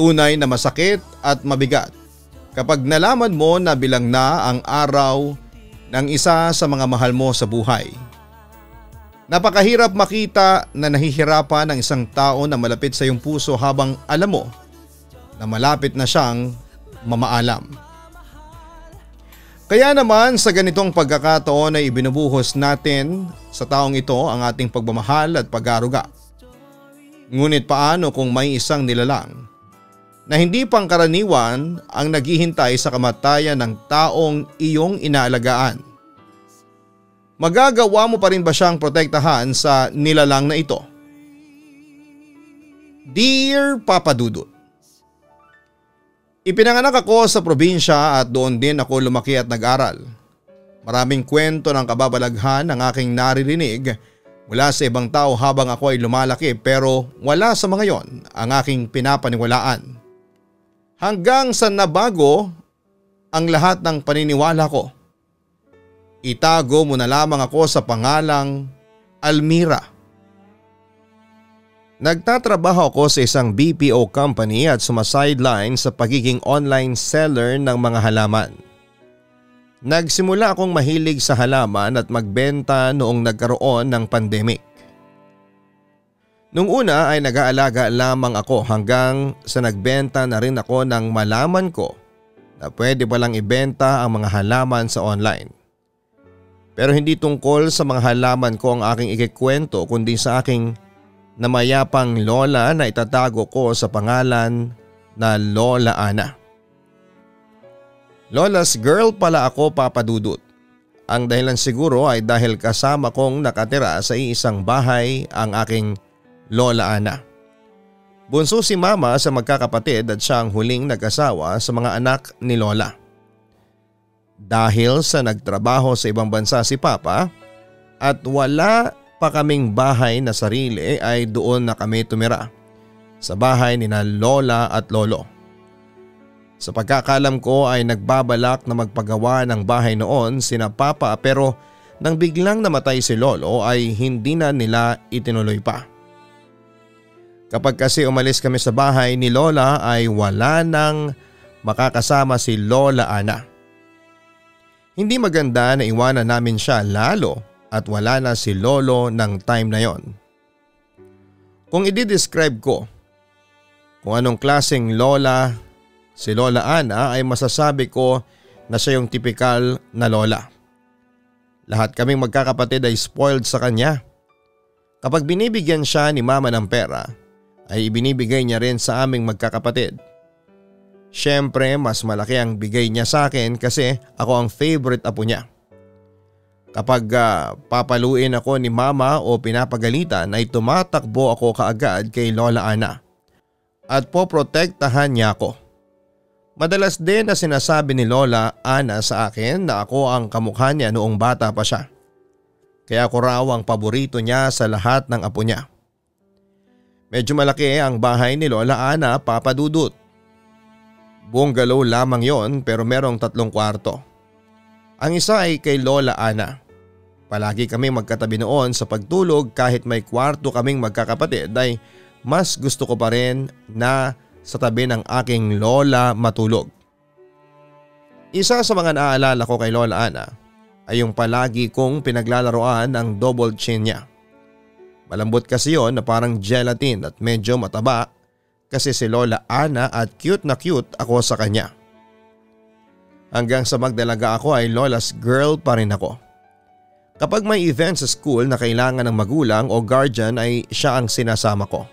Tunay na masakit at mabigat kapag nalaman mo na bilang na ang araw ng isa sa mga mahal mo sa buhay. Napakahirap makita na nahihirapan ang isang tao na malapit sa iyong puso habang alam mo na malapit na siyang mamaalam. Kaya naman sa ganitong pagkakataon ay ibinubuhos natin sa taong ito ang ating pagmamahal at pag-aruga. Ngunit paano kung may isang nilalang na hindi pangkaraniwan ang naghihintay sa kamatayan ng taong iyong inaalagaan? magagawa mo pa rin ba siyang protektahan sa nilalang na ito? Dear Papa Dudut, Ipinanganak ako sa probinsya at doon din ako lumaki at nag-aral. Maraming kwento ng kababalaghan ang aking naririnig mula sa ibang tao habang ako ay lumalaki pero wala sa mga yon ang aking pinapaniwalaan. Hanggang sa nabago ang lahat ng paniniwala ko Itago mo na lamang ako sa pangalang Almira. Nagtatrabaho ako sa isang BPO company at sumasideline sa pagiging online seller ng mga halaman. Nagsimula akong mahilig sa halaman at magbenta noong nagkaroon ng pandemic. Nung una ay nag-aalaga lamang ako hanggang sa nagbenta na rin ako nang malaman ko na pwede palang ibenta ang mga halaman sa online. Pero hindi tungkol sa mga halaman ko ang aking ikikwento kundi sa aking namayapang lola na itatago ko sa pangalan na Lola Ana. Lola's girl pala ako papadudot. Ang dahilan siguro ay dahil kasama kong nakatira sa isang bahay ang aking Lola Ana. Bunso si mama sa magkakapatid at siya ang huling nag-asawa sa mga anak ni Lola. Dahil sa nagtrabaho sa ibang bansa si Papa at wala pa kaming bahay na sarili ay doon na kami tumira sa bahay ni na Lola at Lolo. Sa pagkakalam ko ay nagbabalak na magpagawa ng bahay noon sina Papa pero nang biglang namatay si Lolo ay hindi na nila itinuloy pa. Kapag kasi umalis kami sa bahay ni Lola ay wala nang makakasama si Lola Ana. Hindi maganda na iwanan namin siya lalo at wala na si Lolo ng time na yon. Kung i-describe ko kung anong klaseng lola si Lola Ana ay masasabi ko na siya yung typical na lola. Lahat kaming magkakapatid ay spoiled sa kanya. Kapag binibigyan siya ni mama ng pera ay ibinibigay niya rin sa aming magkakapatid. Siyempre mas malaki ang bigay niya sa akin kasi ako ang favorite apo niya. Kapag uh, papaluin ako ni mama o pinapagalitan ay tumatakbo ako kaagad kay Lola Ana at poprotektahan niya ako. Madalas din na sinasabi ni Lola Ana sa akin na ako ang kamukha niya noong bata pa siya. Kaya ako raw ang paborito niya sa lahat ng apo niya. Medyo malaki ang bahay ni Lola Ana papadudot. Bungalow lamang yon pero merong tatlong kwarto. Ang isa ay kay Lola Ana. Palagi kami magkatabi noon sa pagtulog kahit may kwarto kaming magkakapatid ay mas gusto ko pa rin na sa tabi ng aking lola matulog. Isa sa mga naaalala ko kay Lola Ana ay yung palagi kong pinaglalaroan ang double chin niya. Malambot kasi yon na parang gelatin at medyo mataba kasi si Lola Ana at cute na cute ako sa kanya. Hanggang sa magdalaga ako ay Lola's girl pa rin ako. Kapag may event sa school na kailangan ng magulang o guardian ay siya ang sinasama ko.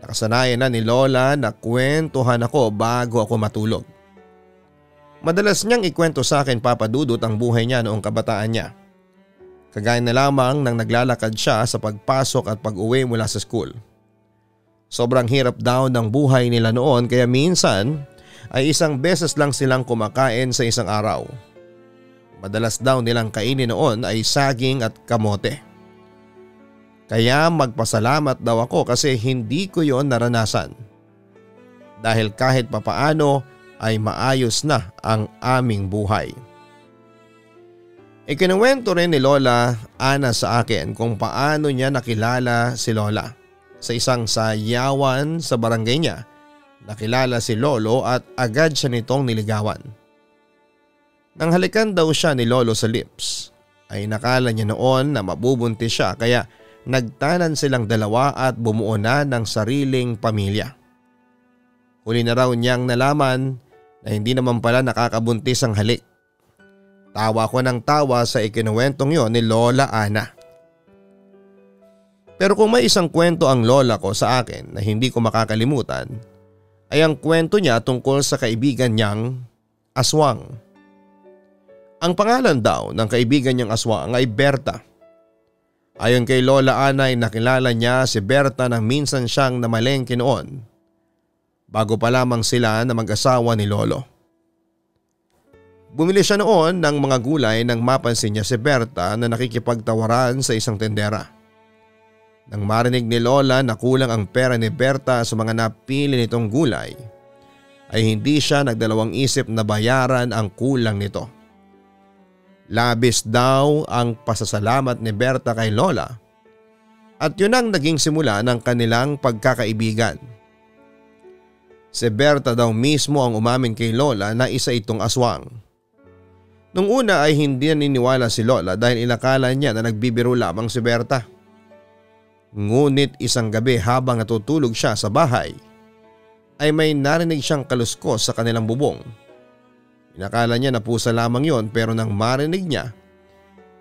Nakasanayan na ni Lola na kwentuhan ako bago ako matulog. Madalas niyang ikwento sa akin papadudot ang buhay niya noong kabataan niya. Kagaya na lamang nang naglalakad siya sa pagpasok at pag-uwi mula sa school. Sobrang hirap daw ng buhay nila noon kaya minsan ay isang beses lang silang kumakain sa isang araw. Madalas daw nilang kainin noon ay saging at kamote. Kaya magpasalamat daw ako kasi hindi ko yon naranasan. Dahil kahit papaano ay maayos na ang aming buhay. Ikinuwento rin ni Lola Ana sa akin kung paano niya nakilala si Lola sa isang sayawan sa barangay niya Nakilala si Lolo at agad siya nitong niligawan. Nang halikan daw siya ni Lolo sa lips ay nakala niya noon na mabubuntis siya kaya nagtanan silang dalawa at bumuo na ng sariling pamilya. Huli na raw niyang nalaman na hindi naman pala nakakabuntis ang halik. Tawa ko ng tawa sa ikinuwentong yon ni Lola Ana. Pero kung may isang kwento ang lola ko sa akin na hindi ko makakalimutan, ay ang kwento niya tungkol sa kaibigan niyang aswang. Ang pangalan daw ng kaibigan niyang aswang ay Berta. Ayon kay Lola Ana ay nakilala niya si Berta nang minsan siyang namalengke noon bago pa lamang sila na mag-asawa ni Lolo. Bumili siya noon ng mga gulay nang mapansin niya si Berta na nakikipagtawaran sa isang tendera. Nang marinig ni Lola na kulang ang pera ni Berta sa mga napili nitong gulay, ay hindi siya nagdalawang isip na bayaran ang kulang nito. Labis daw ang pasasalamat ni Berta kay Lola at yun ang naging simula ng kanilang pagkakaibigan. Si Berta daw mismo ang umamin kay Lola na isa itong aswang. Nung una ay hindi naniniwala si Lola dahil inakala niya na nagbibiro lamang si Berta. Ngunit isang gabi habang natutulog siya sa bahay ay may narinig siyang kaluskos sa kanilang bubong. Inakala niya na pusa lamang yon pero nang marinig niya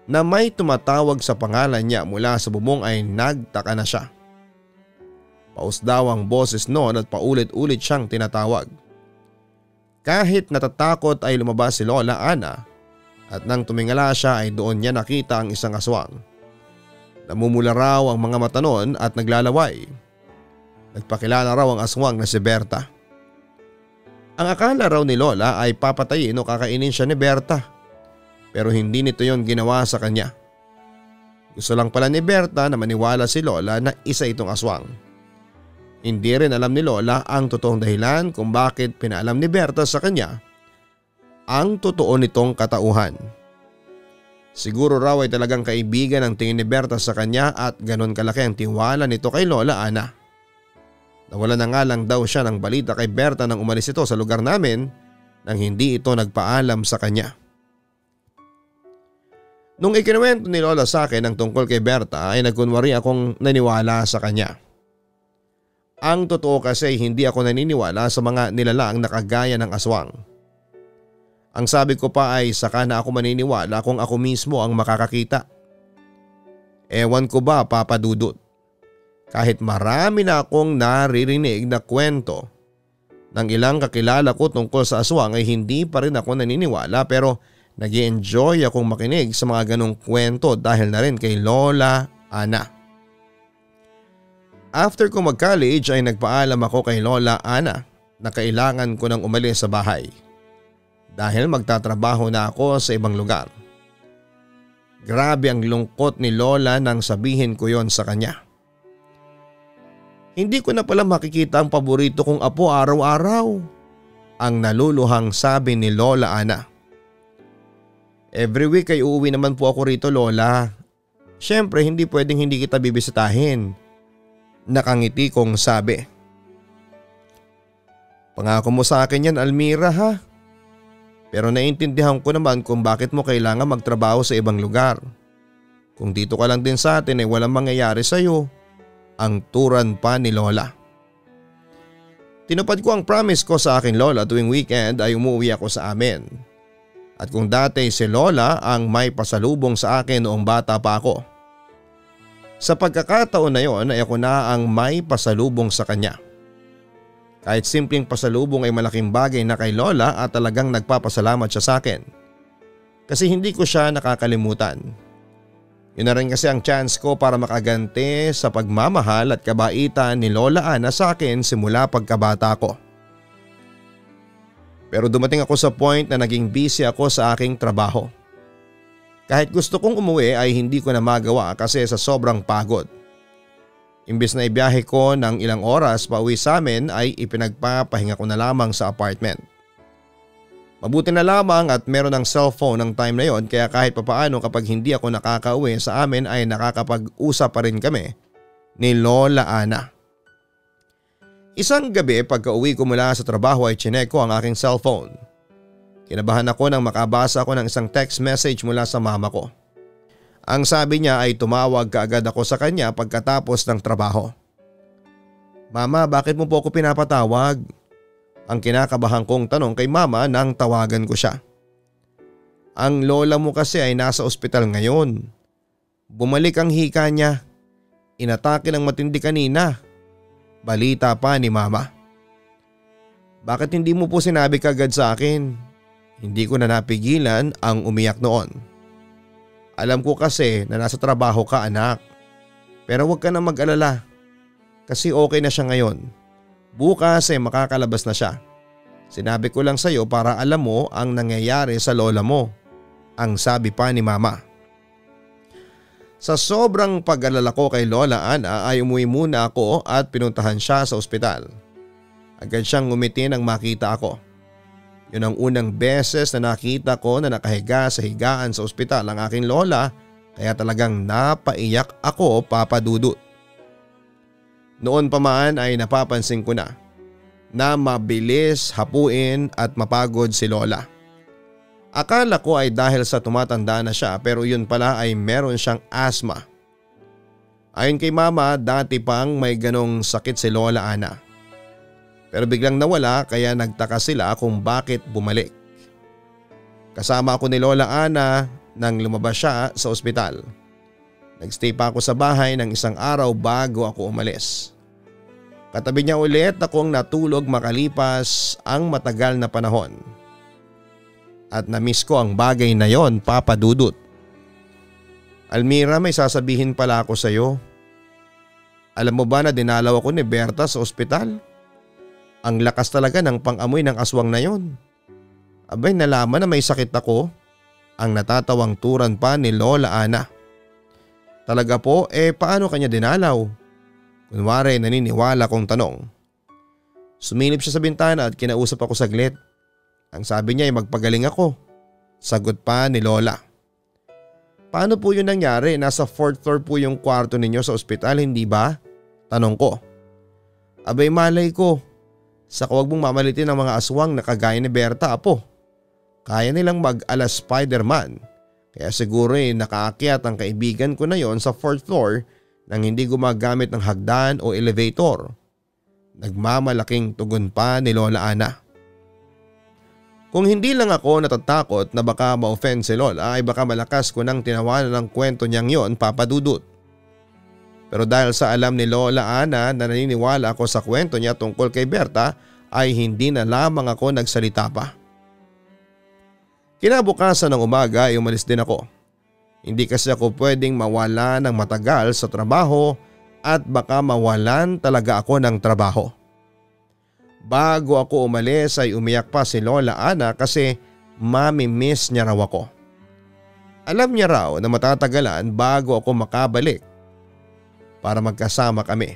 na may tumatawag sa pangalan niya mula sa bubong ay nagtaka na siya. Paus daw ang boses noon at paulit-ulit siyang tinatawag. Kahit natatakot ay lumabas si Lola Ana at nang tumingala siya ay doon niya nakita ang isang aswang. Namumula raw ang mga mata noon at naglalaway. Nagpakilala raw ang aswang na si Berta. Ang akala raw ni Lola ay papatayin o kakainin siya ni Berta. Pero hindi nito yon ginawa sa kanya. Gusto lang pala ni Berta na maniwala si Lola na isa itong aswang. Hindi rin alam ni Lola ang totoong dahilan kung bakit pinaalam ni Berta sa kanya ang totoo nitong katauhan. Siguro raw ay talagang kaibigan ang tingin ni Berta sa kanya at ganon kalaki ang tiwala nito kay Lola Ana. Nawala na nga lang daw siya ng balita kay Berta nang umalis ito sa lugar namin nang hindi ito nagpaalam sa kanya. Nung ikinuwento ni Lola sa akin ang tungkol kay Berta ay nagkunwari akong naniwala sa kanya. Ang totoo kasi hindi ako naniniwala sa mga nilalang na kagaya ng aswang. Ang sabi ko pa ay saka na ako maniniwala kung ako mismo ang makakakita. Ewan ko ba papadudot. Kahit marami na akong naririnig na kwento ng ilang kakilala ko tungkol sa aswang ay hindi pa rin ako naniniwala pero nag enjoy akong makinig sa mga ganong kwento dahil na rin kay Lola Ana. After ko mag-college ay nagpaalam ako kay Lola Ana na kailangan ko nang umalis sa bahay. Dahil magtatrabaho na ako sa ibang lugar. Grabe ang lungkot ni Lola nang sabihin ko yon sa kanya. Hindi ko na pala makikita ang paborito kong apo araw-araw. Ang naluluhang sabi ni Lola Ana. Every week ay uuwi naman po ako rito Lola. Siyempre hindi pwedeng hindi kita bibisitahin. Nakangiti kong sabi. Pangako mo sa akin yan Almira ha. Pero naiintindihan ko naman kung bakit mo kailangan magtrabaho sa ibang lugar. Kung dito ka lang din sa atin ay walang mangyayari sa iyo. Ang turan pa ni Lola. Tinupad ko ang promise ko sa akin Lola tuwing weekend ay umuwi ako sa amin. At kung dati si Lola ang may pasalubong sa akin noong bata pa ako sa pagkakataon na yon ay ako na ang may pasalubong sa kanya. Kahit simpleng pasalubong ay malaking bagay na kay Lola at talagang nagpapasalamat siya sa akin. Kasi hindi ko siya nakakalimutan. Yun na rin kasi ang chance ko para makaganti sa pagmamahal at kabaitan ni Lola Ana sa akin simula pagkabata ko. Pero dumating ako sa point na naging busy ako sa aking trabaho. Kahit gusto kong umuwi ay hindi ko na magawa kasi sa sobrang pagod. Imbis na ibiyahe ko ng ilang oras pa uwi sa amin ay ipinagpapahinga ko na lamang sa apartment. Mabuti na lamang at meron ng cellphone ng time na yon kaya kahit papaano kapag hindi ako nakakauwi sa amin ay nakakapag-usap pa rin kami ni Lola Ana. Isang gabi pagka uwi ko mula sa trabaho ay chinek ko ang aking cellphone. Kinabahan ako nang makabasa ako ng isang text message mula sa mama ko. Ang sabi niya ay tumawag kaagad ako sa kanya pagkatapos ng trabaho. Mama bakit mo po ako pinapatawag? Ang kinakabahan kong tanong kay mama nang tawagan ko siya. Ang lola mo kasi ay nasa ospital ngayon. Bumalik ang hika niya. Inatake ng matindi kanina. Balita pa ni mama. Bakit hindi mo po sinabi kagad sa akin? Hindi ko na napigilan ang umiyak noon. Alam ko kasi na nasa trabaho ka anak. Pero huwag ka na mag-alala. Kasi okay na siya ngayon. Bukas ay makakalabas na siya. Sinabi ko lang sa iyo para alam mo ang nangyayari sa lola mo. Ang sabi pa ni mama. Sa sobrang pag-alala ko kay Lola Ana ay umuwi muna ako at pinuntahan siya sa ospital. Agad siyang ngumiti nang makita ako. Yun ang unang beses na nakita ko na nakahiga sa higaan sa ospital ang aking lola kaya talagang napaiyak ako papadudot. Noon pa man ay napapansin ko na na mabilis hapuin at mapagod si lola. Akala ko ay dahil sa tumatanda na siya pero yun pala ay meron siyang asthma. Ayon kay mama dati pang may ganong sakit si Lola Ana. Pero biglang nawala kaya nagtaka sila kung bakit bumalik. Kasama ako ni Lola Ana nang lumabas siya sa ospital. Nagstay pa ako sa bahay ng isang araw bago ako umalis. Katabi niya ulit akong natulog makalipas ang matagal na panahon at namiss ko ang bagay na yon Papa Dudut. Almira may sasabihin pala ako sa iyo. Alam mo ba na dinalaw ako ni Berta sa ospital? Ang lakas talaga ng pangamoy ng aswang na yon. Abay nalaman na may sakit ako. Ang natatawang turan pa ni Lola Ana. Talaga po eh paano kanya dinalaw? Kunwari naniniwala kong tanong. Sumilip siya sa bintana at kinausap ako saglit. Ang sabi niya ay magpagaling ako. Sagot pa ni Lola. Paano po yun nangyari? Nasa fourth floor po yung kwarto ninyo sa ospital, hindi ba? Tanong ko. Abay malay ko. Sa huwag mong mamalitin ng mga aswang na kagaya ni Berta, apo. Kaya nilang mag-ala Spider-Man. Kaya siguro eh nakaakyat ang kaibigan ko na yon sa fourth floor nang hindi gumagamit ng hagdan o elevator. Nagmamalaking tugon pa ni Lola Ana. Kung hindi lang ako natatakot na baka ma-offend si Lola ay baka malakas ko nang tinawanan ng kwento niyang yon papadudot. Pero dahil sa alam ni Lola Ana na naniniwala ako sa kwento niya tungkol kay Berta ay hindi na lamang ako nagsalita pa. Kinabukasan ng umaga ay umalis din ako. Hindi kasi ako pwedeng mawala ng matagal sa trabaho at baka mawalan talaga ako ng trabaho. Bago ako umalis ay umiyak pa si Lola Ana kasi mami-miss niya raw ako. Alam niya raw na matatagalan bago ako makabalik para magkasama kami.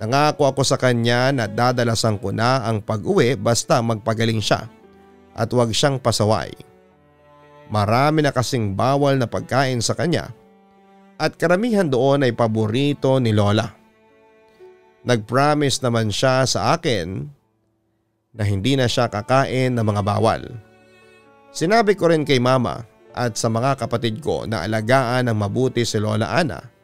Nangako ako sa kanya na dadalasan ko na ang pag-uwi basta magpagaling siya at huwag siyang pasaway. Marami na kasing bawal na pagkain sa kanya at karamihan doon ay paborito ni Lola. Nag-promise naman siya sa akin na hindi na siya kakain ng mga bawal. Sinabi ko rin kay mama at sa mga kapatid ko na alagaan ng mabuti si Lola Ana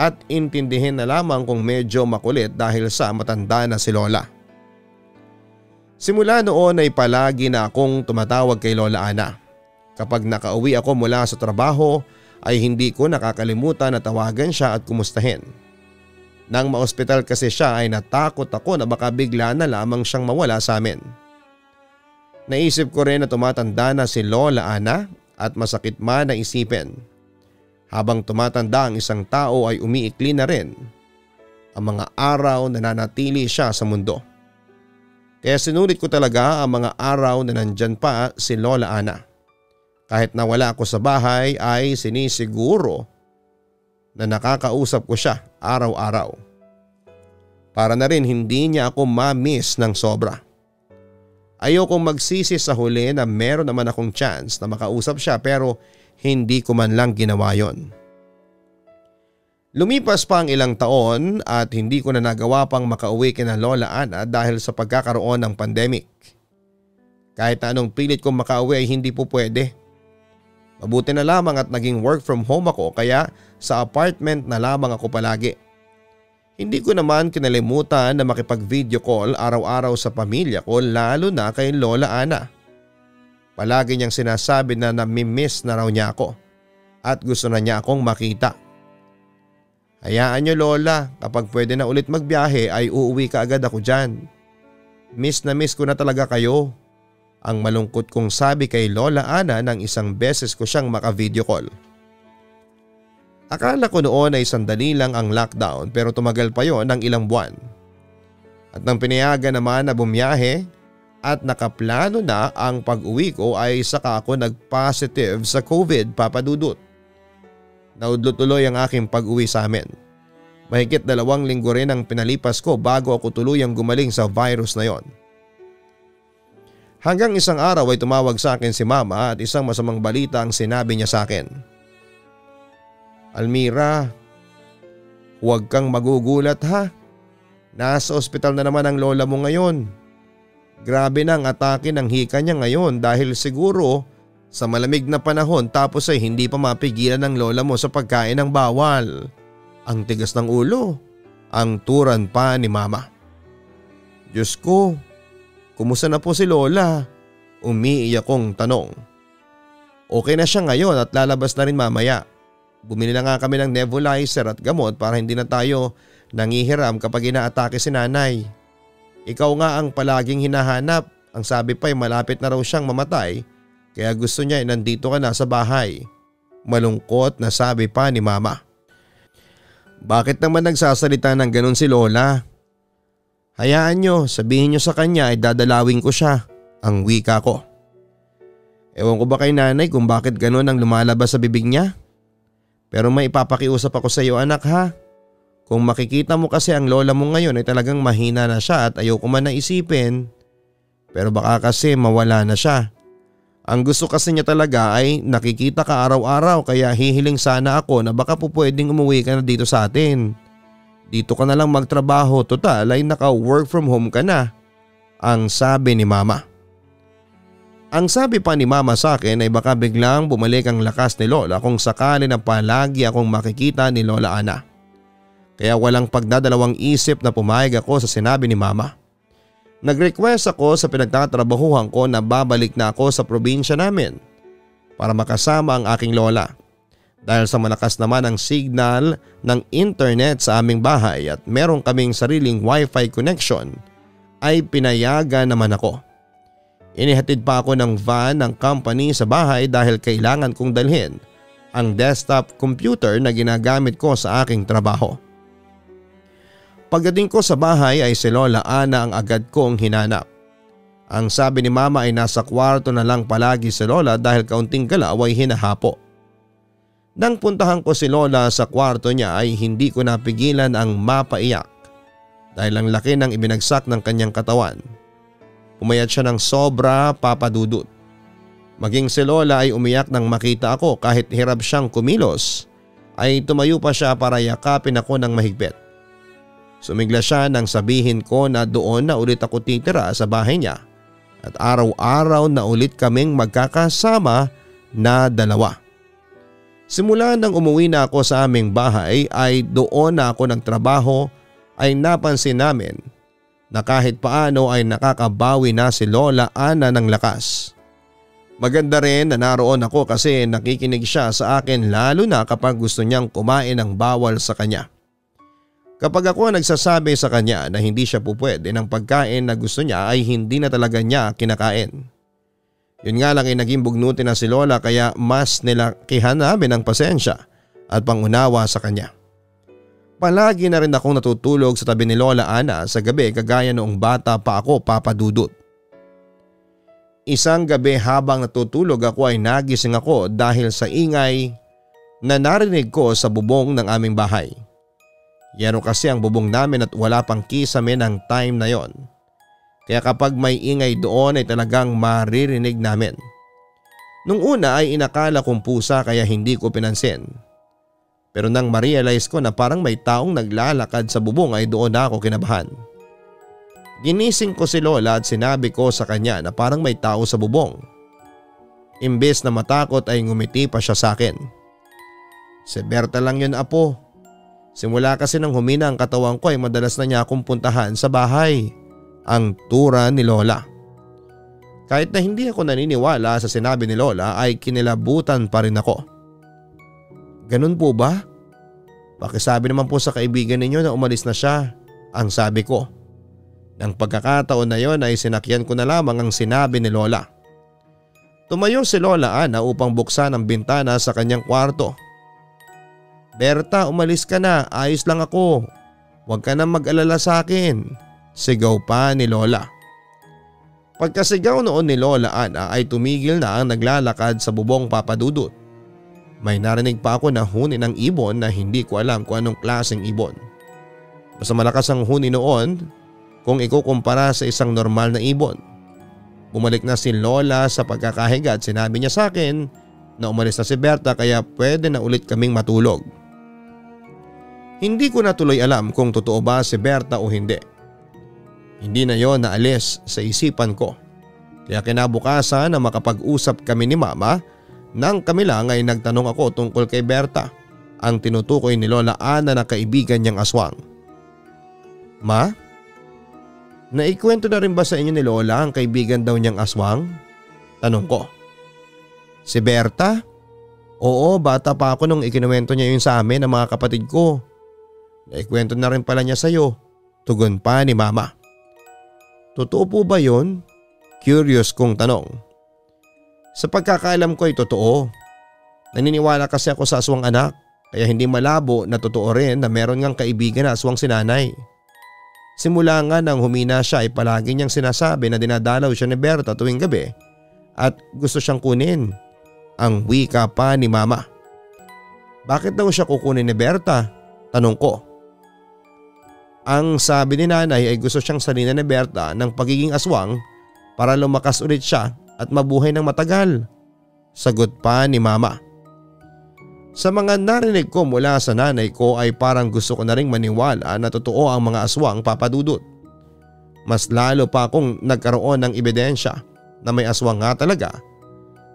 at intindihin na lamang kung medyo makulit dahil sa matanda na si Lola. Simula noon ay palagi na akong tumatawag kay Lola Ana. Kapag nakauwi ako mula sa trabaho ay hindi ko nakakalimutan na tawagan siya at kumustahin. Nang maospital kasi siya ay natakot ako na baka bigla na lamang siyang mawala sa amin. Naisip ko rin na tumatanda na si Lola Ana at masakit man na isipin. Habang tumatanda ang isang tao ay umiikli na rin ang mga araw na nanatili siya sa mundo. Kaya sinulit ko talaga ang mga araw na nandyan pa si Lola Ana. Kahit nawala ako sa bahay ay sinisiguro na nakakausap ko siya araw-araw. Para na rin hindi niya ako ma-miss ng sobra. Ayokong magsisi sa huli na meron naman akong chance na makausap siya pero hindi ko man lang ginawa yon. Lumipas pa ang ilang taon at hindi ko na nagawa pang makauwi kina Lola Ana dahil sa pagkakaroon ng pandemic. Kahit anong pilit kong makauwi ay hindi po pwede. Mabuti na lamang at naging work from home ako kaya sa apartment na lamang ako palagi. Hindi ko naman kinalimutan na makipag video call araw-araw sa pamilya ko lalo na kay Lola Ana. Palagi niyang sinasabi na namimiss na raw niya ako at gusto na niya akong makita. Hayaan niyo Lola, kapag pwede na ulit magbiyahe ay uuwi ka agad ako dyan. Miss na miss ko na talaga kayo. Ang malungkot kong sabi kay Lola Ana nang isang beses ko siyang maka-video call. Akala ko noon ay sandali lang ang lockdown pero tumagal pa yon ng ilang buwan. At nang pinayagan naman na bumiyahe at nakaplano na ang pag-uwi ko ay saka ako nag-positive sa COVID papadudot. Naudlo tuloy ang aking pag-uwi sa amin. Mahigit dalawang linggo rin ang pinalipas ko bago ako tuluyang gumaling sa virus na yon. Hanggang isang araw ay tumawag sa akin si mama at isang masamang balita ang sinabi niya sa akin. Almira, huwag kang magugulat ha. Nasa ospital na naman ang lola mo ngayon. Grabe na ang atake ng hika niya ngayon dahil siguro sa malamig na panahon tapos ay hindi pa mapigilan ng lola mo sa pagkain ng bawal. Ang tigas ng ulo. Ang turan pa ni mama. Diyos ko, Kumusta na po si Lola? Umiiyak kong tanong. Okay na siya ngayon at lalabas na rin mamaya. Bumili na nga kami ng nebulizer at gamot para hindi na tayo nangihiram kapag inaatake si nanay. Ikaw nga ang palaging hinahanap. Ang sabi pa ay malapit na raw siyang mamatay kaya gusto niya ay nandito ka na sa bahay. Malungkot na sabi pa ni mama. Bakit naman nagsasalita ng ganun si Lola? Hayaan nyo, sabihin nyo sa kanya ay dadalawin ko siya, ang wika ko. Ewan ko ba kay nanay kung bakit ganun ang lumalabas sa bibig niya? Pero may ipapakiusap ako sa iyo anak ha. Kung makikita mo kasi ang lola mo ngayon ay talagang mahina na siya at ayaw ko man naisipin. Pero baka kasi mawala na siya. Ang gusto kasi niya talaga ay nakikita ka araw-araw kaya hihiling sana ako na baka po pwedeng umuwi ka na dito sa atin. Dito ka na lang magtrabaho total ay naka work from home ka na. Ang sabi ni mama. Ang sabi pa ni mama sa akin ay baka biglang bumalik ang lakas ni Lola kung sakali na palagi akong makikita ni Lola Ana. Kaya walang pagdadalawang isip na pumayag ako sa sinabi ni mama. Nag-request ako sa pinagtatrabahuhan ko na babalik na ako sa probinsya namin para makasama ang aking lola. Dahil sa malakas naman ang signal ng internet sa aming bahay at meron kaming sariling wifi connection ay pinayagan naman ako. Inihatid pa ako ng van ng company sa bahay dahil kailangan kong dalhin ang desktop computer na ginagamit ko sa aking trabaho. Pagdating ko sa bahay ay si Lola Ana ang agad kong hinanap. Ang sabi ni mama ay nasa kwarto na lang palagi si Lola dahil kaunting galaw ay hinahapo. Nang puntahan ko si Lola sa kwarto niya ay hindi ko napigilan ang mapaiyak dahil ang laki ng ibinagsak ng kanyang katawan. Pumayat siya ng sobra papadudot. Maging si Lola ay umiyak nang makita ako kahit hirap siyang kumilos ay tumayo pa siya para yakapin ako ng mahigpit. Sumigla siya nang sabihin ko na doon na ulit ako titira sa bahay niya at araw-araw na ulit kaming magkakasama na dalawa. Simula nang umuwi na ako sa aming bahay ay doon na ako nagtrabaho ay napansin namin na kahit paano ay nakakabawi na si Lola Ana ng lakas. Maganda rin na naroon ako kasi nakikinig siya sa akin lalo na kapag gusto niyang kumain ng bawal sa kanya. Kapag ako nagsasabi sa kanya na hindi siya pupwede ng pagkain na gusto niya ay hindi na talaga niya kinakain. Yun nga lang ay naging bugnutin na si Lola kaya mas nilakihan namin ang pasensya at pangunawa sa kanya. Palagi na rin akong natutulog sa tabi ni Lola Ana sa gabi kagaya noong bata pa ako papadudot. Isang gabi habang natutulog ako ay nagising ako dahil sa ingay na narinig ko sa bubong ng aming bahay. Yano kasi ang bubong namin at wala pang kisame ng time na yon. Kaya kapag may ingay doon ay talagang maririnig namin. Nung una ay inakala kong pusa kaya hindi ko pinansin. Pero nang ma-realize ko na parang may taong naglalakad sa bubong ay doon ako kinabahan. Ginising ko si Lola at sinabi ko sa kanya na parang may tao sa bubong. Imbes na matakot ay ngumiti pa siya sa akin. Si Berta lang yun apo. Simula kasi nang humina ang katawan ko ay madalas na niya akong puntahan sa bahay. Ang tura ni Lola. Kahit na hindi ako naniniwala sa sinabi ni Lola ay kinilabutan pa rin ako. Ganun po ba? Pakisabi naman po sa kaibigan ninyo na umalis na siya, ang sabi ko. Nang pagkakataon na yon ay sinakyan ko na lamang ang sinabi ni Lola. Tumayo si Lola Ana upang buksan ang bintana sa kanyang kwarto. Berta umalis ka na, ayos lang ako. Huwag ka na mag-alala sa akin. Sigaw pa ni Lola. Pagkasigaw noon ni Lola Ana ay tumigil na ang naglalakad sa bubong papadudot. May narinig pa ako na huni ng ibon na hindi ko alam kung anong klaseng ibon. Basta malakas ang huni noon kung ikukumpara sa isang normal na ibon. Bumalik na si Lola sa pagkakahiga at sinabi niya sa akin na umalis na si Berta kaya pwede na ulit kaming matulog. Hindi ko na tuloy alam kung totoo ba si Berta o hindi. Hindi na yon naalis sa isipan ko. Kaya kinabukasan na makapag-usap kami ni mama nang kami lang ay nagtanong ako tungkol kay Berta, ang tinutukoy ni Lola Ana na kaibigan niyang aswang. Ma? Naikwento na rin ba sa inyo ni Lola ang kaibigan daw niyang aswang? Tanong ko. Si Berta? Oo, bata pa ako nung ikinuwento niya yun sa amin ng mga kapatid ko. Naikwento na rin pala niya sa'yo. Tugon pa ni mama. Totoo po ba yon? Curious kong tanong. Sa pagkakaalam ko ay totoo. Naniniwala kasi ako sa aswang anak kaya hindi malabo na totoo rin na meron ngang kaibigan na aswang sinanay. Simula nga nang humina siya ay palagi niyang sinasabi na dinadalaw siya ni Berta tuwing gabi at gusto siyang kunin. Ang wika pa ni mama. Bakit daw siya kukunin ni Berta? Tanong ko. Ang sabi ni nanay ay gusto siyang salina ni Berta ng pagiging aswang para lumakas ulit siya at mabuhay ng matagal. Sagot pa ni mama. Sa mga narinig ko mula sa nanay ko ay parang gusto ko na ring maniwala na totoo ang mga aswang papadudot. Mas lalo pa akong nagkaroon ng ebidensya na may aswang nga talaga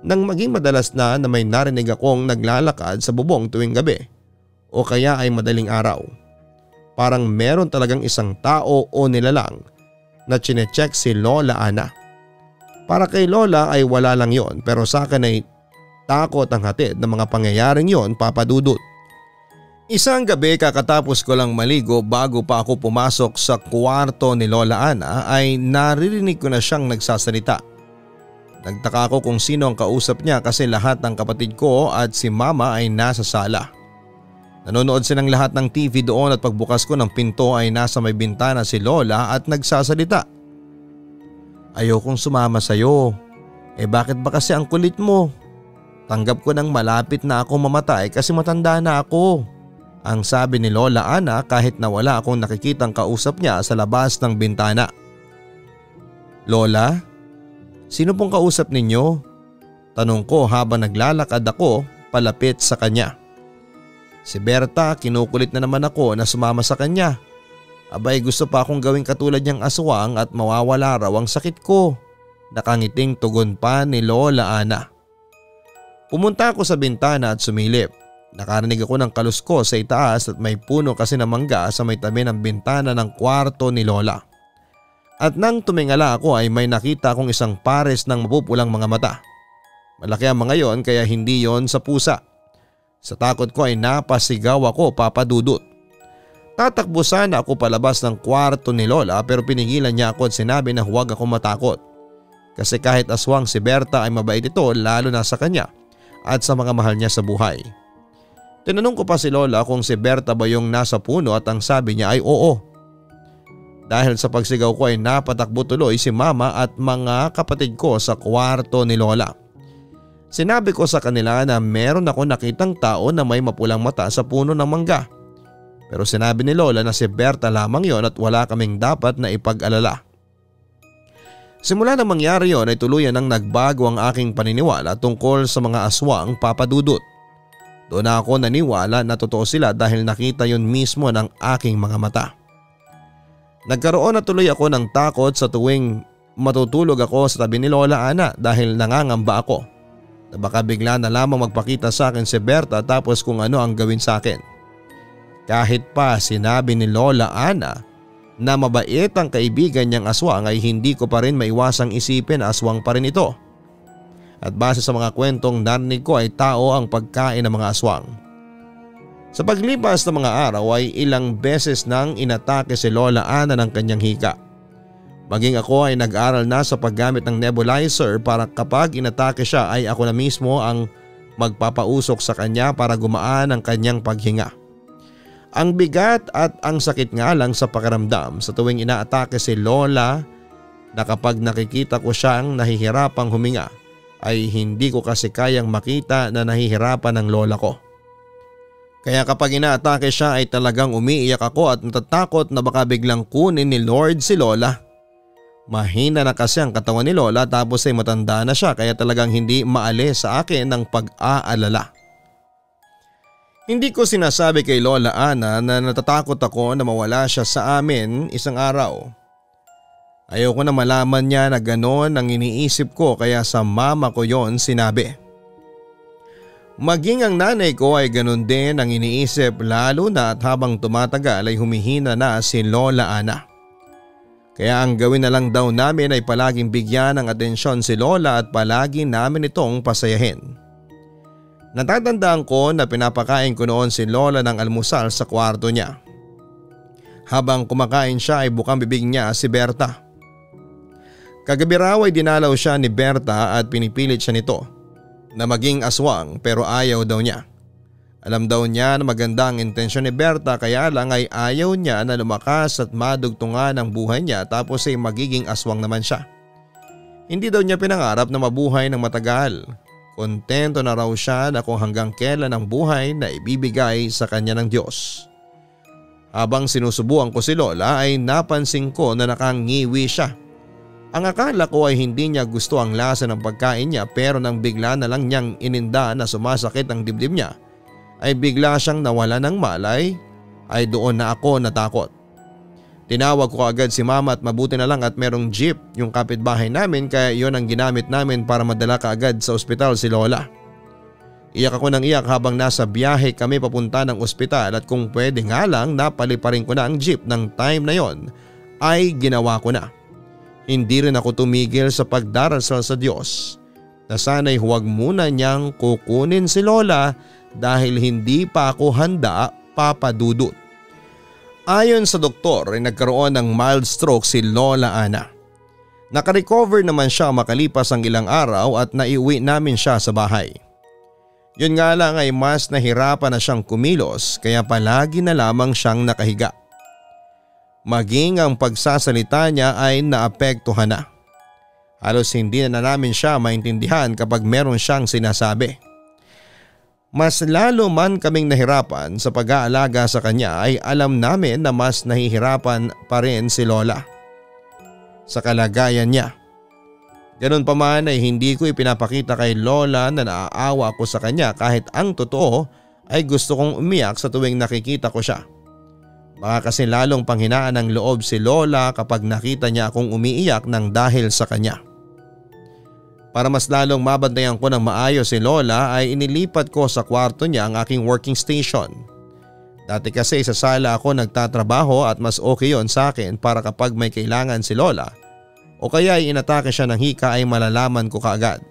nang maging madalas na na may narinig akong naglalakad sa bubong tuwing gabi o kaya ay madaling araw parang meron talagang isang tao o nilalang na chinecheck si Lola Ana. Para kay Lola ay wala lang yon pero sa akin ay takot ang hatid ng mga pangyayaring yon papadudot. Isang gabi kakatapos ko lang maligo bago pa ako pumasok sa kwarto ni Lola Ana ay naririnig ko na siyang nagsasalita. Nagtaka ako kung sino ang kausap niya kasi lahat ng kapatid ko at si mama ay nasa sala. Nanonood silang lahat ng TV doon at pagbukas ko ng pinto ay nasa may bintana si Lola at nagsasalita. Ayokong sumama sa iyo. Eh bakit ba kasi ang kulit mo? Tanggap ko nang malapit na ako mamatay kasi matanda na ako. Ang sabi ni Lola Ana kahit na wala akong nakikitang kausap niya sa labas ng bintana. Lola, sino pong kausap ninyo? Tanong ko habang naglalakad ako palapit sa kanya. Si Berta kinukulit na naman ako na sumama sa kanya. Abay gusto pa akong gawing katulad niyang aswang at mawawala raw ang sakit ko. Nakangiting tugon pa ni Lola Ana. Pumunta ako sa bintana at sumilip. Nakarinig ako ng kalusko sa itaas at may puno kasi na mangga sa may tabi ng bintana ng kwarto ni Lola. At nang tumingala ako ay may nakita akong isang pares ng mapupulang mga mata. Malaki ang mga yon kaya hindi yon sa pusa. Sa takot ko ay napasigaw ako papadudot. Tatakbo sana ako palabas ng kwarto ni Lola pero pinigilan niya ako at sinabi na huwag ako matakot. Kasi kahit aswang si Berta ay mabait ito lalo na sa kanya at sa mga mahal niya sa buhay. Tinanong ko pa si Lola kung si Berta ba yung nasa puno at ang sabi niya ay oo. Dahil sa pagsigaw ko ay napatakbo tuloy si mama at mga kapatid ko sa kwarto ni Lola. Sinabi ko sa kanila na meron ako nakitang tao na may mapulang mata sa puno ng mangga. Pero sinabi ni Lola na si Berta lamang yon at wala kaming dapat na ipag-alala. Simula na mangyari yon ay tuluyan nang nagbago ang aking paniniwala tungkol sa mga aswang papadudot. Doon ako naniwala na totoo sila dahil nakita yon mismo ng aking mga mata. Nagkaroon na tuloy ako ng takot sa tuwing matutulog ako sa tabi ni Lola Ana dahil nangangamba ako na baka bigla na lamang magpakita sa akin si Berta tapos kung ano ang gawin sa akin. Kahit pa sinabi ni Lola Ana na mabait ang kaibigan niyang aswang ay hindi ko pa rin maiwasang isipin na aswang pa rin ito at base sa mga kwentong narinig ko ay tao ang pagkain ng mga aswang. Sa paglipas ng mga araw ay ilang beses nang inatake si Lola Ana ng kanyang hika. Maging ako ay nag-aral na sa paggamit ng nebulizer para kapag inatake siya ay ako na mismo ang magpapausok sa kanya para gumaan ang kanyang paghinga. Ang bigat at ang sakit nga lang sa pakiramdam sa tuwing inaatake si Lola na kapag nakikita ko siyang nahihirapang huminga ay hindi ko kasi kayang makita na nahihirapan ng lola ko. Kaya kapag inaatake siya ay talagang umiiyak ako at natatakot na baka biglang kunin ni Lord si Lola. Mahina na kasi ang katawan ni Lola tapos ay matanda na siya kaya talagang hindi maalis sa akin ng pag-aalala. Hindi ko sinasabi kay Lola Ana na natatakot ako na mawala siya sa amin isang araw. Ayoko na malaman niya na ganon ang iniisip ko kaya sa mama ko yon sinabi. Maging ang nanay ko ay ganon din ang iniisip lalo na at habang tumatagal ay humihina na si Lola Ana. Kaya ang gawin na lang daw namin ay palaging bigyan ng atensyon si Lola at palagi namin itong pasayahin. Natatandaan ko na pinapakain ko noon si Lola ng almusal sa kwarto niya. Habang kumakain siya ay bukang bibig niya si Berta. Kagabi raw ay dinalaw siya ni Berta at pinipilit siya nito na maging aswang pero ayaw daw niya. Alam daw niya na maganda ang intensyon ni Berta kaya lang ay ayaw niya na lumakas at madugtungan ang buhay niya tapos ay magiging aswang naman siya. Hindi daw niya pinangarap na mabuhay ng matagal. Kontento na raw siya na kung hanggang kailan ang buhay na ibibigay sa kanya ng Diyos. Habang sinusubuan ko si Lola ay napansin ko na nakangiwi siya ang akala ko ay hindi niya gusto ang lasa ng pagkain niya pero nang bigla na lang niyang ininda na sumasakit ang dibdib niya ay bigla siyang nawala ng malay ay doon na ako natakot. Tinawag ko agad si mama at mabuti na lang at merong jeep yung kapitbahay namin kaya yon ang ginamit namin para madala ka agad sa ospital si Lola. Iyak ako ng iyak habang nasa biyahe kami papunta ng ospital at kung pwede nga lang napaliparin ko na ang jeep ng time na yon ay ginawa ko na. Hindi rin ako tumigil sa pagdarasal sa Diyos na sana'y huwag muna niyang kukunin si Lola dahil hindi pa ako handa papadudot. Ayon sa doktor ay nagkaroon ng mild stroke si Lola Ana. Nakarecover naman siya makalipas ang ilang araw at naiuwi namin siya sa bahay. Yun nga lang ay mas nahirapan na siyang kumilos kaya palagi na lamang siyang nakahiga maging ang pagsasalita niya ay naapektuhan na. Halos hindi na namin siya maintindihan kapag meron siyang sinasabi. Mas lalo man kaming nahirapan sa pag-aalaga sa kanya ay alam namin na mas nahihirapan pa rin si Lola. Sa kalagayan niya. Ganun pa man ay hindi ko ipinapakita kay Lola na naaawa ako sa kanya kahit ang totoo ay gusto kong umiyak sa tuwing nakikita ko siya. Baka kasi lalong panghinaan ng loob si Lola kapag nakita niya akong umiiyak ng dahil sa kanya. Para mas lalong mabantayan ko ng maayos si Lola ay inilipat ko sa kwarto niya ang aking working station. Dati kasi sa sala ako nagtatrabaho at mas okay yon sa akin para kapag may kailangan si Lola o kaya ay inatake siya ng hika ay malalaman ko kaagad.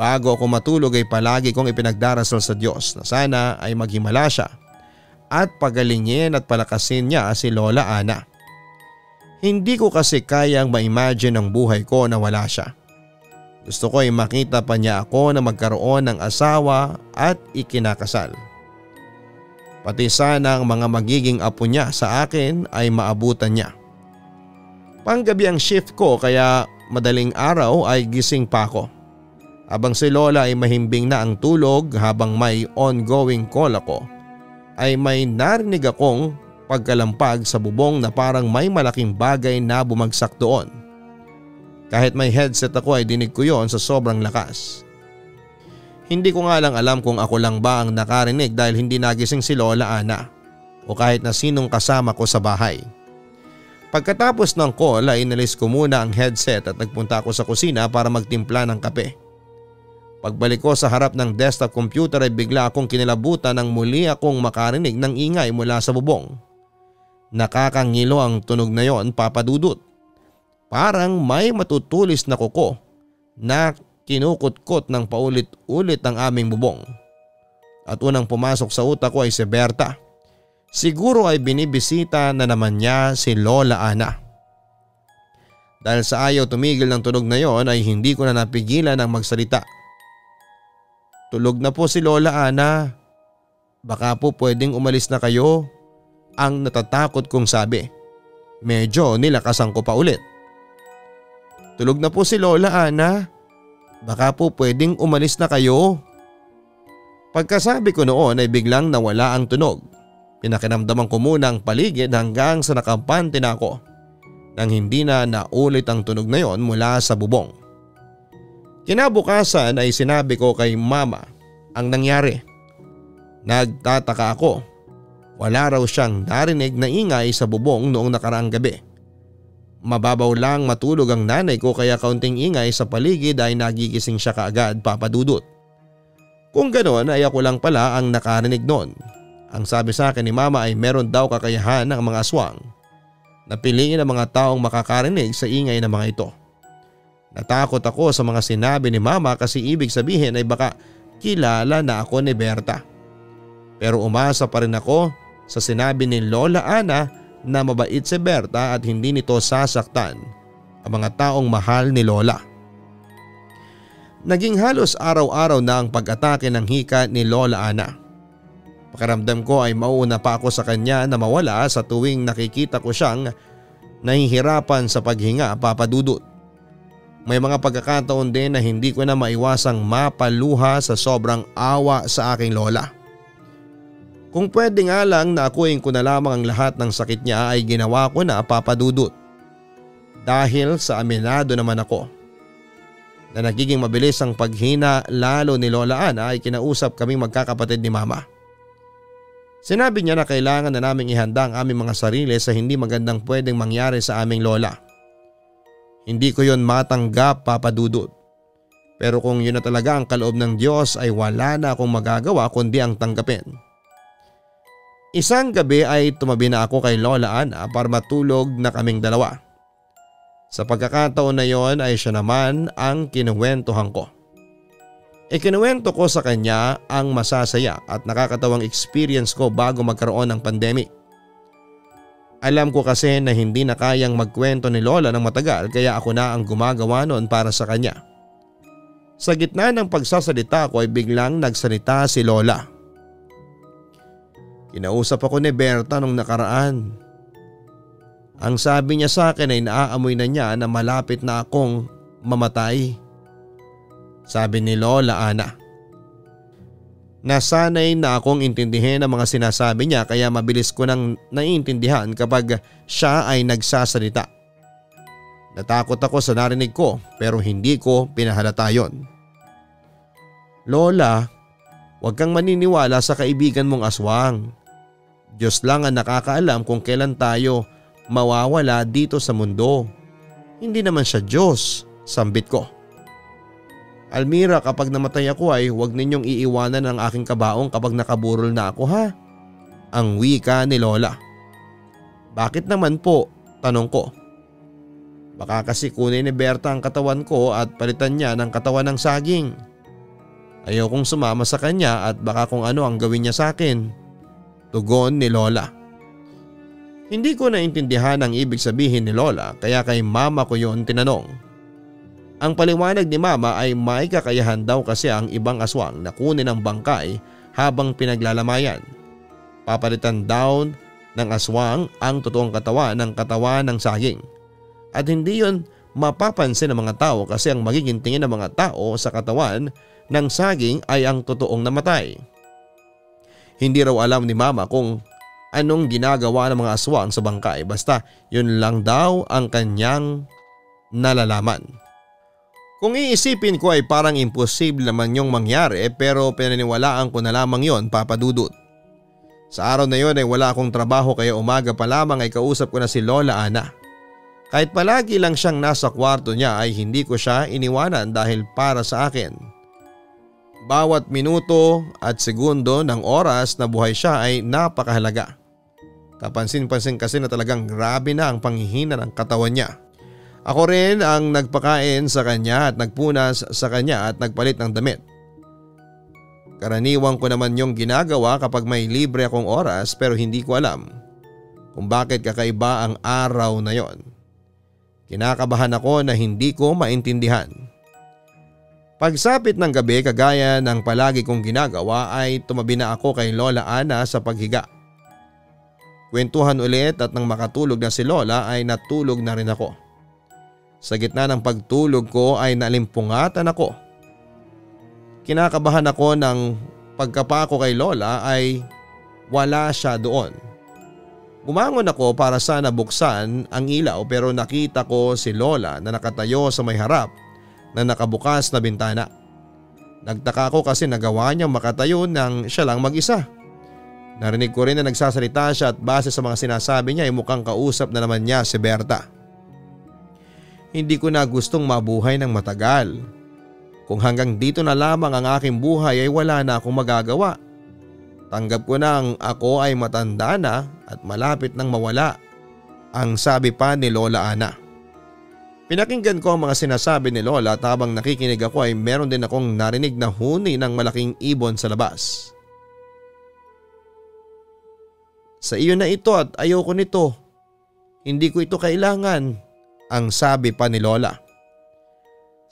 Bago ako matulog ay palagi kong ipinagdarasal sa Diyos na sana ay maghimala siya at pagalingin at palakasin niya si Lola Ana. Hindi ko kasi kayang ma-imagine ang buhay ko na wala siya. Gusto ko ay makita pa niya ako na magkaroon ng asawa at ikinakasal. Pati sana ang mga magiging apo niya sa akin ay maabutan niya. Panggabi ang shift ko kaya madaling araw ay gising pa ako. Habang si Lola ay mahimbing na ang tulog habang may ongoing call ako ay may narinig akong pagkalampag sa bubong na parang may malaking bagay na bumagsak doon. Kahit may headset ako ay dinig ko yon sa sobrang lakas. Hindi ko nga lang alam kung ako lang ba ang nakarinig dahil hindi nagising si Lola Ana o kahit na sinong kasama ko sa bahay. Pagkatapos ng call ay inalis ko muna ang headset at nagpunta ako sa kusina para magtimpla ng kape. Pagbalik ko sa harap ng desktop computer ay bigla akong kinilabutan nang muli akong makarinig ng ingay mula sa bubong. Nakakangilo ang tunog na yon papadudot. Parang may matutulis na kuko na kinukutkot ng paulit-ulit ang aming bubong. At unang pumasok sa utak ko ay si Berta. Siguro ay binibisita na naman niya si Lola Ana. Dahil sa ayaw tumigil ng tunog na yon ay hindi ko na napigilan ang magsalita. Tulog na po si Lola Ana. Baka po pwedeng umalis na kayo. Ang natatakot kong sabi. Medyo nilakasan ko pa ulit. Tulog na po si Lola Ana. Baka po pwedeng umalis na kayo. Pagkasabi ko noon ay biglang nawala ang tunog Pinakinamdaman ko muna ang paligid hanggang sa nakampante na ako nang hindi na naulit ang tunog na yon mula sa bubong. Kinabukasan ay sinabi ko kay mama ang nangyari. Nagtataka ako. Wala raw siyang narinig na ingay sa bubong noong nakaraang gabi. Mababaw lang matulog ang nanay ko kaya kaunting ingay sa paligid ay nagigising siya kaagad papadudot. Kung ganoon ay ako lang pala ang nakarinig noon ang sabi sa akin ni mama ay meron daw kakayahan ng mga aswang na piliin ang mga taong makakarinig sa ingay ng mga ito. Natakot ako sa mga sinabi ni mama kasi ibig sabihin ay baka kilala na ako ni Berta. Pero umasa pa rin ako sa sinabi ni Lola Ana na mabait si Berta at hindi nito sasaktan ang mga taong mahal ni Lola. Naging halos araw-araw na ang pag-atake ng hika ni Lola Ana. Pakiramdam ko ay mauuna pa ako sa kanya na mawala sa tuwing nakikita ko siyang nahihirapan sa paghinga papadudot. May mga pagkakataon din na hindi ko na maiwasang mapaluha sa sobrang awa sa aking lola. Kung pwede nga lang na akuin ko na lamang ang lahat ng sakit niya ay ginawa ko na papadudot. Dahil sa aminado naman ako na nagiging mabilis ang paghina lalo ni Lola Ana ay kinausap kaming magkakapatid ni Mama. Sinabi niya na kailangan na naming ihanda ang aming mga sarili sa hindi magandang pwedeng mangyari sa aming lola. Hindi ko yon matanggap papadudot. Pero kung yun na talaga ang kaloob ng Diyos ay wala na akong magagawa kundi ang tanggapin. Isang gabi ay tumabi na ako kay Lola Ana para matulog na kaming dalawa. Sa pagkakataon na yon ay siya naman ang kinuwentuhan ko. Ikinuwento ko sa kanya ang masasaya at nakakatawang experience ko bago magkaroon ng pandemic. Alam ko kasi na hindi na kayang magkwento ni Lola ng matagal kaya ako na ang gumagawa noon para sa kanya. Sa gitna ng pagsasalita ko ay biglang nagsalita si Lola. Kinausap ako ni Berta nung nakaraan. Ang sabi niya sa akin ay naaamoy na niya na malapit na akong mamatay. Sabi ni Lola Ana. Nasanay na akong intindihin ang mga sinasabi niya kaya mabilis ko nang naiintindihan kapag siya ay nagsasalita. Natakot ako sa narinig ko pero hindi ko pinahalata yon. Lola, huwag kang maniniwala sa kaibigan mong aswang. Diyos lang ang nakakaalam kung kailan tayo mawawala dito sa mundo. Hindi naman siya Diyos, sambit ko. Almira kapag namatay ako ay huwag ninyong iiwanan ang aking kabaong kapag nakaburol na ako ha. Ang wika ni Lola. Bakit naman po? Tanong ko. Baka kasi kunin ni Berta ang katawan ko at palitan niya ng katawan ng saging. Ayaw kong sumama sa kanya at baka kung ano ang gawin niya sa akin. Tugon ni Lola. Hindi ko naintindihan ang ibig sabihin ni Lola kaya kay mama ko yon tinanong. Ang paliwanag ni mama ay may kakayahan daw kasi ang ibang aswang na kunin ang bangkay habang pinaglalamayan. Papalitan daw ng aswang ang totoong katawan ng katawan ng saging. At hindi yon mapapansin ng mga tao kasi ang magiging tingin ng mga tao sa katawan ng saging ay ang totoong namatay. Hindi raw alam ni mama kung anong ginagawa ng mga aswang sa bangkay basta yun lang daw ang kanyang nalalaman. Kung iisipin ko ay parang imposible naman yung mangyari pero pinaniwalaan ko na lamang yon papadudot. Sa araw na yon ay wala akong trabaho kaya umaga pa lamang ay kausap ko na si Lola Ana. Kahit palagi lang siyang nasa kwarto niya ay hindi ko siya iniwanan dahil para sa akin. Bawat minuto at segundo ng oras na buhay siya ay napakahalaga. Kapansin-pansin kasi na talagang grabe na ang panghihina ng katawan niya. Ako rin ang nagpakain sa kanya at nagpunas sa kanya at nagpalit ng damit. Karaniwang ko naman yung ginagawa kapag may libre akong oras pero hindi ko alam kung bakit kakaiba ang araw na yon. Kinakabahan ako na hindi ko maintindihan. Pagsapit ng gabi kagaya ng palagi kong ginagawa ay tumabi na ako kay Lola Ana sa paghiga. Kwentuhan ulit at nang makatulog na si Lola ay natulog na rin ako. Sa gitna ng pagtulog ko ay nalimpungatan ako. Kinakabahan ako ng pagkapako kay Lola ay wala siya doon. Bumangon ako para sana buksan ang ilaw pero nakita ko si Lola na nakatayo sa may harap na nakabukas na bintana. Nagtaka ko kasi nagawa niyang makatayo nang siya lang mag-isa. Narinig ko rin na nagsasalita siya at base sa mga sinasabi niya ay mukhang kausap na naman niya si Berta. Hindi ko na gustong mabuhay ng matagal. Kung hanggang dito na lamang ang aking buhay ay wala na akong magagawa. Tanggap ko na ang ako ay matanda na at malapit nang mawala. Ang sabi pa ni Lola Ana. Pinakinggan ko ang mga sinasabi ni Lola at habang nakikinig ako ay meron din akong narinig na huni ng malaking ibon sa labas. Sa iyo na ito at ayoko nito. Hindi ko ito kailangan ang sabi pa ni Lola.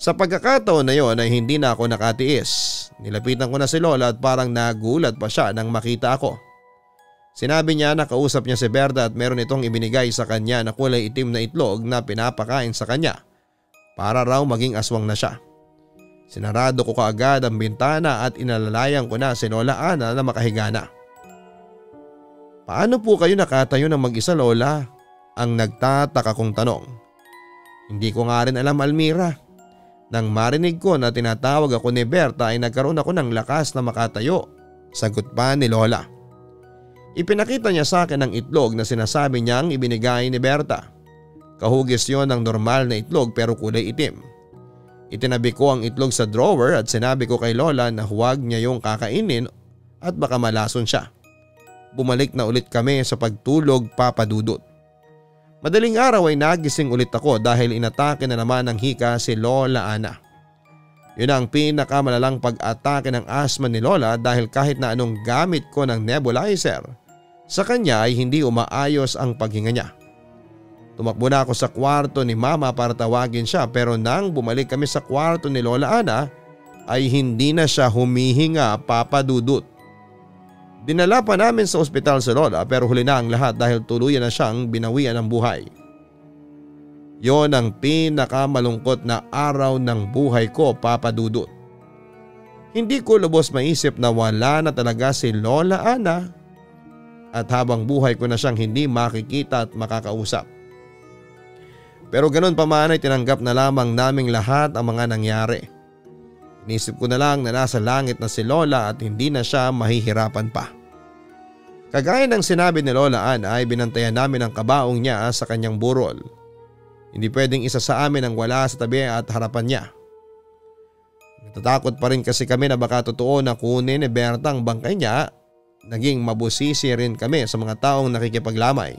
Sa pagkakataon na yon ay hindi na ako nakatiis. Nilapitan ko na si Lola at parang nagulat pa siya nang makita ako. Sinabi niya na kausap niya si Berta at meron itong ibinigay sa kanya na kulay itim na itlog na pinapakain sa kanya para raw maging aswang na siya. Sinarado ko kaagad ang bintana at inalalayan ko na si Lola Ana na makahiga na. Paano po kayo nakatayo ng mag-isa Lola? Ang nagtataka kong tanong. Hindi ko nga rin alam Almira. Nang marinig ko na tinatawag ako ni Berta ay nagkaroon ako ng lakas na makatayo. Sagot pa ni Lola. Ipinakita niya sa akin ang itlog na sinasabi niyang ibinigay ni Berta. Kahugis yon ng normal na itlog pero kulay itim. Itinabi ko ang itlog sa drawer at sinabi ko kay Lola na huwag niya yung kakainin at baka malason siya. Bumalik na ulit kami sa pagtulog papadudot. Madaling araw ay nagising ulit ako dahil inatake na naman ng hika si Lola Ana. Yun ang pinakamalalang pag-atake ng asma ni Lola dahil kahit na anong gamit ko ng nebulizer, sa kanya ay hindi umaayos ang paghinga niya. Tumakbo na ako sa kwarto ni mama para tawagin siya pero nang bumalik kami sa kwarto ni Lola Ana ay hindi na siya humihinga papadudot. Dinala pa namin sa ospital si Lola pero huli na ang lahat dahil tuluyan na siyang binawian ng buhay. Yon ang pinakamalungkot na araw ng buhay ko papadudot. Hindi ko lubos maisip na wala na talaga si Lola Ana at habang buhay ko na siyang hindi makikita at makakausap. Pero ganun pa man ay tinanggap na lamang naming lahat ang mga nangyari. Inisip ko na lang na nasa langit na si Lola at hindi na siya mahihirapan pa. Kagaya ng sinabi ni Lola Ann ay binantayan namin ang kabaong niya sa kanyang burol. Hindi pwedeng isa sa amin ang wala sa tabi at harapan niya. Natatakot pa rin kasi kami na baka totoo na kunin ni Berta ang bangkay niya. Naging mabusisi rin kami sa mga taong nakikipaglamay.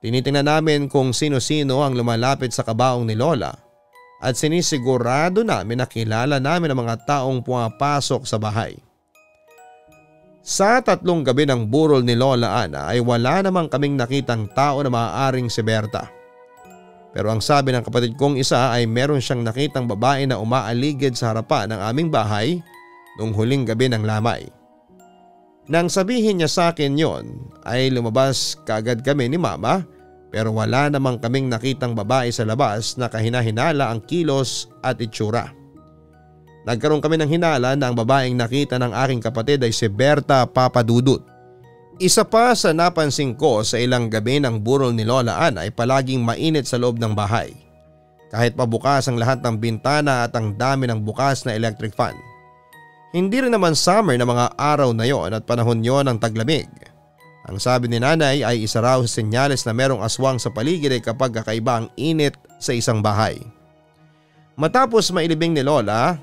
Tinitingnan namin kung sino-sino ang lumalapit sa kabaong ni Lola at sinisigurado namin na kilala namin ang mga taong pumapasok sa bahay. Sa tatlong gabi ng burol ni Lola Ana ay wala namang kaming nakitang tao na maaaring si Berta. Pero ang sabi ng kapatid kong isa ay meron siyang nakitang babae na umaaligid sa harapan ng aming bahay noong huling gabi ng lamay. Nang sabihin niya sa akin yon ay lumabas kaagad kami ni mama pero wala namang kaming nakitang babae sa labas na kahinahinala ang kilos at itsura. Nagkaroon kami ng hinala na ang babaeng nakita ng aking kapatid ay si Berta Papadudut. Isa pa sa napansin ko sa ilang gabi ng burol ni Lola Ana ay palaging mainit sa loob ng bahay. Kahit pabukas ang lahat ng bintana at ang dami ng bukas na electric fan. Hindi rin naman summer na mga araw na yon at panahon yon ng taglamig. Ang sabi ni nanay ay isa raw sa senyales na merong aswang sa paligid ay kapag kakaiba ang init sa isang bahay. Matapos mailibing ni Lola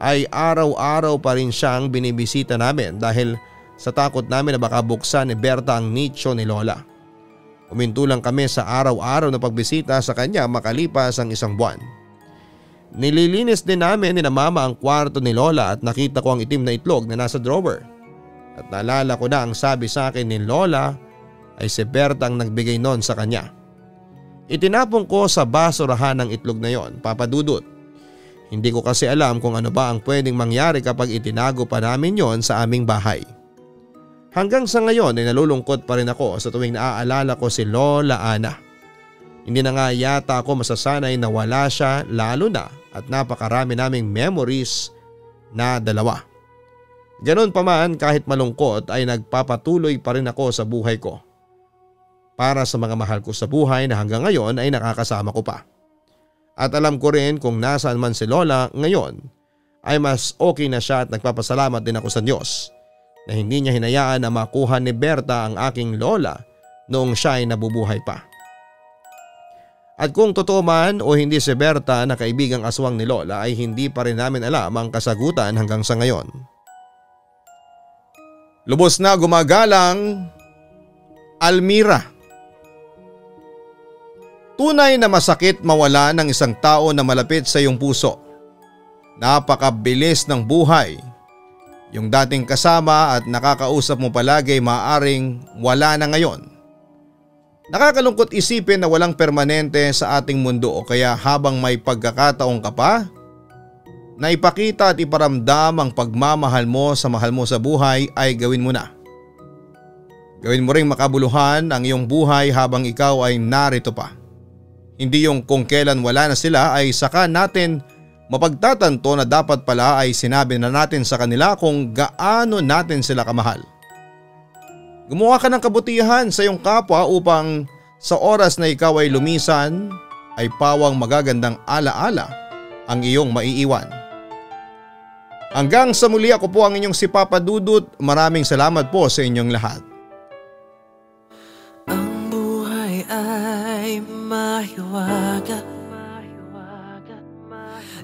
ay araw-araw pa rin siyang binibisita namin dahil sa takot namin na baka buksan ni Berta ang nicho ni Lola. Uminto lang kami sa araw-araw na pagbisita sa kanya makalipas ang isang buwan. Nililinis din namin ni na mama ang kwarto ni Lola at nakita ko ang itim na itlog na nasa drawer. At naalala ko na ang sabi sa akin ni Lola ay si Berta ang nagbigay noon sa kanya. Itinapon ko sa basurahan ng itlog na yon, papadudot. Hindi ko kasi alam kung ano ba ang pwedeng mangyari kapag itinago pa namin yon sa aming bahay. Hanggang sa ngayon ay nalulungkot pa rin ako sa tuwing naaalala ko si Lola Ana. Hindi na nga yata ako masasanay na wala siya lalo na at napakarami naming memories na dalawa. Ganon pa man kahit malungkot ay nagpapatuloy pa rin ako sa buhay ko. Para sa mga mahal ko sa buhay na hanggang ngayon ay nakakasama ko pa. At alam ko rin kung nasaan man si Lola ngayon ay mas okay na siya at nagpapasalamat din ako sa Diyos na hindi niya hinayaan na makuha ni Berta ang aking lola noong siya ay nabubuhay pa. At kung totoo man o hindi si Berta na kaibigang aswang ni Lola ay hindi pa rin namin alam ang kasagutan hanggang sa ngayon. Lubos na gumagalang Almira. Tunay na masakit mawala ng isang tao na malapit sa iyong puso. Napakabilis ng buhay. Yung dating kasama at nakakausap mo palagi maaring wala na ngayon. Nakakalungkot isipin na walang permanente sa ating mundo o kaya habang may pagkakataong ka pa, na ipakita at iparamdam ang pagmamahal mo sa mahal mo sa buhay ay gawin mo na. Gawin mo ring makabuluhan ang iyong buhay habang ikaw ay narito pa. Hindi yung kung kailan wala na sila ay saka natin mapagtatanto na dapat pala ay sinabi na natin sa kanila kung gaano natin sila kamahal. Gumawa ka ng kabutihan sa iyong kapwa upang sa oras na ikaw ay lumisan ay pawang magagandang alaala ang iyong maiiwan. Hanggang sa muli ako po ang inyong si Papa Dudut. Maraming salamat po sa inyong lahat. Ang buhay ay mahiwaga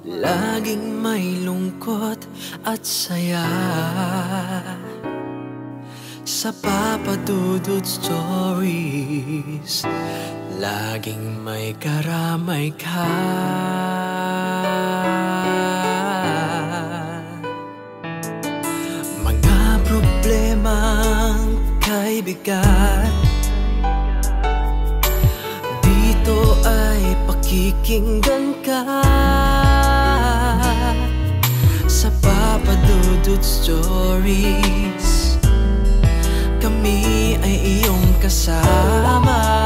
Laging may lungkot at saya Sa Papa Dudut Stories. Laging may karamay ka. Problemang kay bigat Dito ay pakikinggan ka. Sa Papa Dudut Stories Kami ay iyong kasama